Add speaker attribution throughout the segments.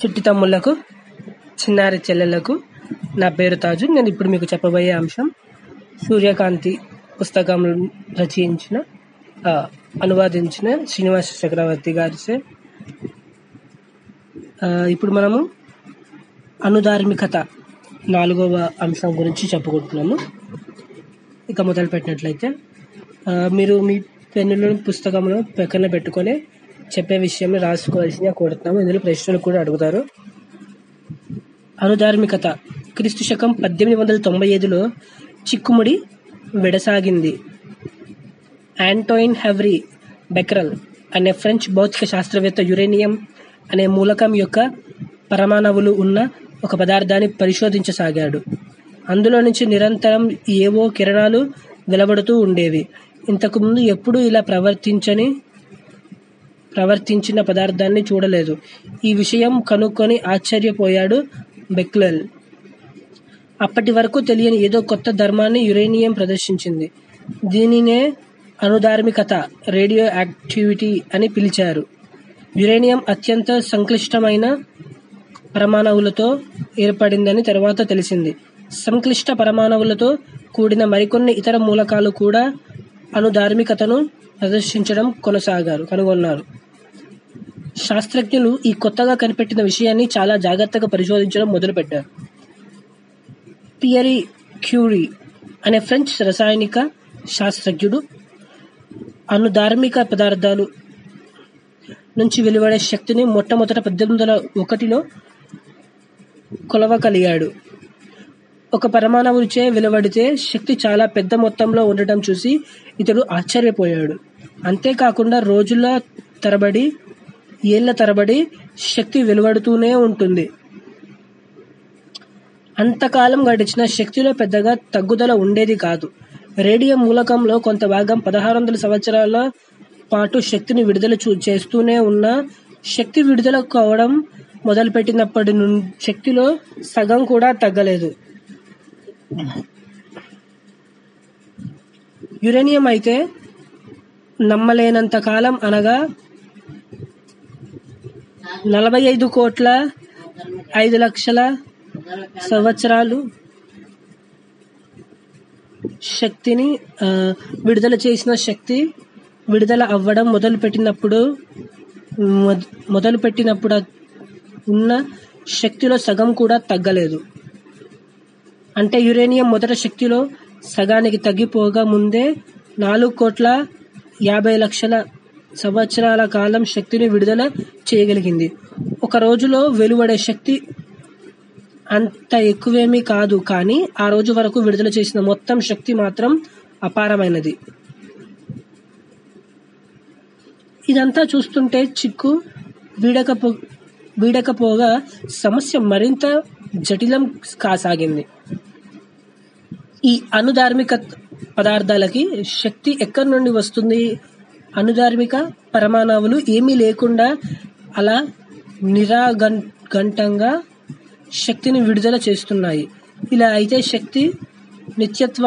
Speaker 1: చిట్టి తమ్ముళ్ళకు చిన్నారి చెల్లెలకు నా పేరు తాజు. నేను ఇప్పుడు మీకు చెప్పబోయే అంశం సూర్యకాంతి పుస్తకం రచయించిన అనువాదించిన శ్రీనివాస చక్రవర్తి గారిసే ఇప్పుడు మనము అనుధార్మికత నాలుగవ అంశం గురించి చెప్పుకుంటున్నాము. ఇక మొదలు పెట్టినట్లయితే మీరు మీ పెన్నులను పుస్తకంలో పక్కన పెట్టుకొని చెప్పే విషయంలో రాసుకోవాల్సిందిగా కోరుతున్నాము. ఇందులో ప్రశ్నలు కూడా అడుగుతారు. అనుధార్మికత. క్రీస్తు శకం పద్దెనిమిది వందల తొంభై ఐదులో చిక్కుముడి విడసాగింది. ఆంటోయిన్ హెవ్రీ బెక్రల్ అనే ఫ్రెంచ్ భౌతిక శాస్త్రవేత్త యురేనియం అనే మూలకం యొక్క పరమాణువులు ఉన్న ఒక పదార్థాన్ని పరిశోధించసాగాడు. అందులో నుంచి నిరంతరం ఏవో కిరణాలు వెలువడుతూ ఉండేవి. ఇంతకుముందు ఎప్పుడూ ఇలా ప్రవర్తించని ప్రవర్తించిన పదార్థాన్ని చూడలేదు. ఈ విషయం కనుక్కొని ఆశ్చర్యపోయాడు బెక్లెల్. అప్పటి వరకు తెలియని ఏదో కొత్త ధర్మాన్ని యురేనియం ప్రదర్శించింది. దీనినే అనుధార్మికత రేడియో యాక్టివిటీ అని పిలిచారు. యురేనియం అత్యంత సంక్లిష్టమైన పరమాణువులతో ఏర్పడిందని తర్వాత తెలిసింది. సంక్లిష్ట పరమాణువులతో కూడిన మరికొన్ని ఇతర మూలకాలు కూడా అనుధార్మికతను ప్రదర్శించడం కొనసాగారు కనుగొన్నారు. శాస్త్రజ్ఞులు ఈ కొత్తగా కనిపెట్టిన విషయాన్ని చాలా జాగ్రత్తగా పరిశోధించడం మొదలుపెట్టారు. పియరీ క్యూరీ అనే ఫ్రెంచ్ రసాయనిక శాస్త్రజ్ఞుడు అనుధార్మిక పదార్థాలు నుంచి వెలువడే శక్తిని మొట్టమొదట పద్దెనిమిది వందల ఒకటిలో కొలవగలిగాడు. ఒక పరమాణువుచే వెలువడితే శక్తి చాలా పెద్ద మొత్తంలో ఉండటం చూసి ఇతడు ఆశ్చర్యపోయాడు. అంతేకాకుండా రోజుల తరబడి ఏళ్ళ తరబడి శక్తి వెలువడుతూనే ఉంటుంది. అంతకాలం గడిచిన శక్తిలో పెద్దగా తగ్గుదల ఉండేది కాదు. రేడియో మూలకంలో కొంత భాగం పదహారు వందల సంవత్సరాల పాటు శక్తిని విడుదల చూ- చేస్తూనే ఉన్న శక్తి విడుదల కావడం మొదలుపెట్టినప్పటి నుండి శక్తిలో సగం కూడా తగ్గలేదు. యురేనియం అయితే నమ్మలేనంత కాలం అనగా నలభై ఐదు కోట్ల ఐదు లక్షల సంవత్సరాలు శక్తిని విడుదల చేసిన శక్తి విడుదల అవ్వడం మొదలు పెట్టినప్పుడు మొదలు పెట్టినప్పుడు ఉన్న శక్తిలో సగం కూడా తగ్గలేదు. అంటే యురేనియం మొదట శక్తిలో సగానికి తగ్గిపోగా ముందే నాలుగు కోట్ల యాభై లక్షల సంవత్సరాల కాలం శక్తిని విడుదల చేయగలిగింది. ఒక రోజులో వెలువడే శక్తి అంత ఎక్కువేమీ కాదు కానీ ఆ రోజు వరకు విడుదల చేసిన మొత్తం శక్తి మాత్రం అపారమైనది. ఇదంతా చూస్తుంటే చిక్కు వీడకపో వీడకపోగా సమస్య మరింత జటిలం కాసాగింది. ఈ అనుధార్మిక పదార్థాలకి శక్తి ఎక్కడి నుండి వస్తుంది? అనుధార్మిక పరమాణువులు ఏమీ లేకుండా అలా నిరాఘంటంగా శక్తిని విడుదల చేస్తున్నాయి. ఇలా అయితే శక్తి నిత్యత్వ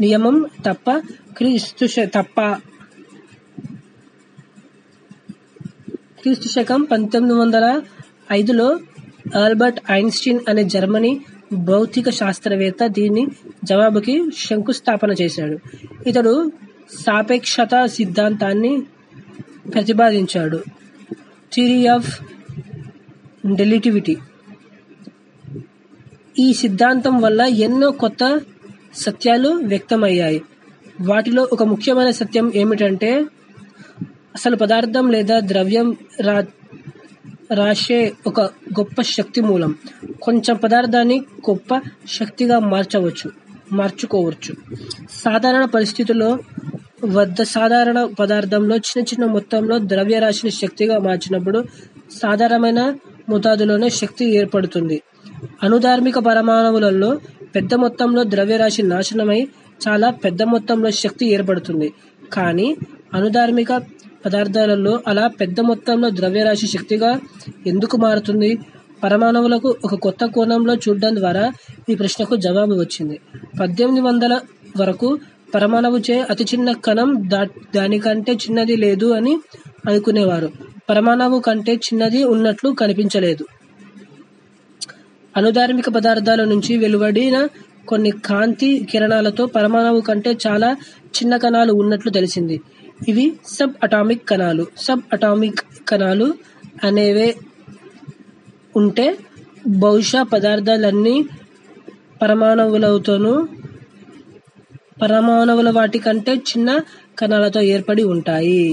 Speaker 1: నియమం తప్ప క్రీస్తు తప్ప క్రీస్తు శకం పంతొమ్మిది వందల ఐదులో ఆల్బర్ట్ ఐన్స్టీన్ అనే జర్మనీ భౌతిక శాస్త్రవేత్త దీని జవాబుకి శంకుస్థాపన చేశాడు. ఇతడు సాపేక్షత సిద్ధాంతాన్ని ప్రతిపాదించాడు. Theory of relativity. ఈ సిద్ధాంతం వల్ల ఎన్నో కొత్త సత్యాలు వ్యక్తమయ్యాయి. వాటిలో ఒక ముఖ్యమైన సత్యం ఏమిటంటే అసలు పదార్థం లేదా ద్రవ్యం రా రాసే ఒక గొప్ప శక్తి మూలం. కొంచెం పదార్థాన్ని గొప్ప శక్తిగా మార్చవచ్చు మార్చుకోవచ్చు. సాధారణ పరిస్థితుల్లో వద్ద సాధారణ పదార్థంలో చిన్న చిన్న మొత్తంలో ద్రవ్యరాశిని శక్తిగా మార్చినప్పుడు సాధారణమైన మోతాదులోనే శక్తి ఏర్పడుతుంది. అనుధార్మిక పరమాణువులలో పెద్ద మొత్తంలో ద్రవ్యరాశి నాశనమై చాలా పెద్ద మొత్తంలో శక్తి ఏర్పడుతుంది. కానీ అనుధార్మిక పదార్థాలలో అలా పెద్ద మొత్తంలో ద్రవ్యరాశి శక్తిగా ఎందుకు మారుతుంది? పరమాణువులకు ఒక కొత్త కోణంలో చూడడం ద్వారా ఈ ప్రశ్నకు జవాబు వచ్చింది. పద్దెనిమిది వందల వరకు పరమాణువుచే అతి చిన్న కణం దా దానికంటే చిన్నది లేదు అని అనుకునేవారు. పరమాణువు కంటే చిన్నది ఉన్నట్లు కనిపించలేదు. అనుధార్మిక పదార్థాల నుంచి వెలువడిన కొన్ని కాంతి కిరణాలతో పరమాణువు కంటే చాలా చిన్న కణాలు ఉన్నట్లు తెలిసింది. ఇవి సబ్ అటామిక్ కణాలు. సబ్ అటామిక్ కణాలు అనేవే ఉంటే బహుశా పదార్థాలన్నీ పరమాణువులతోనూ పరమాణువుల వాటి కంటే చిన్న కణాలతో ఏర్పడి ఉంటాయి.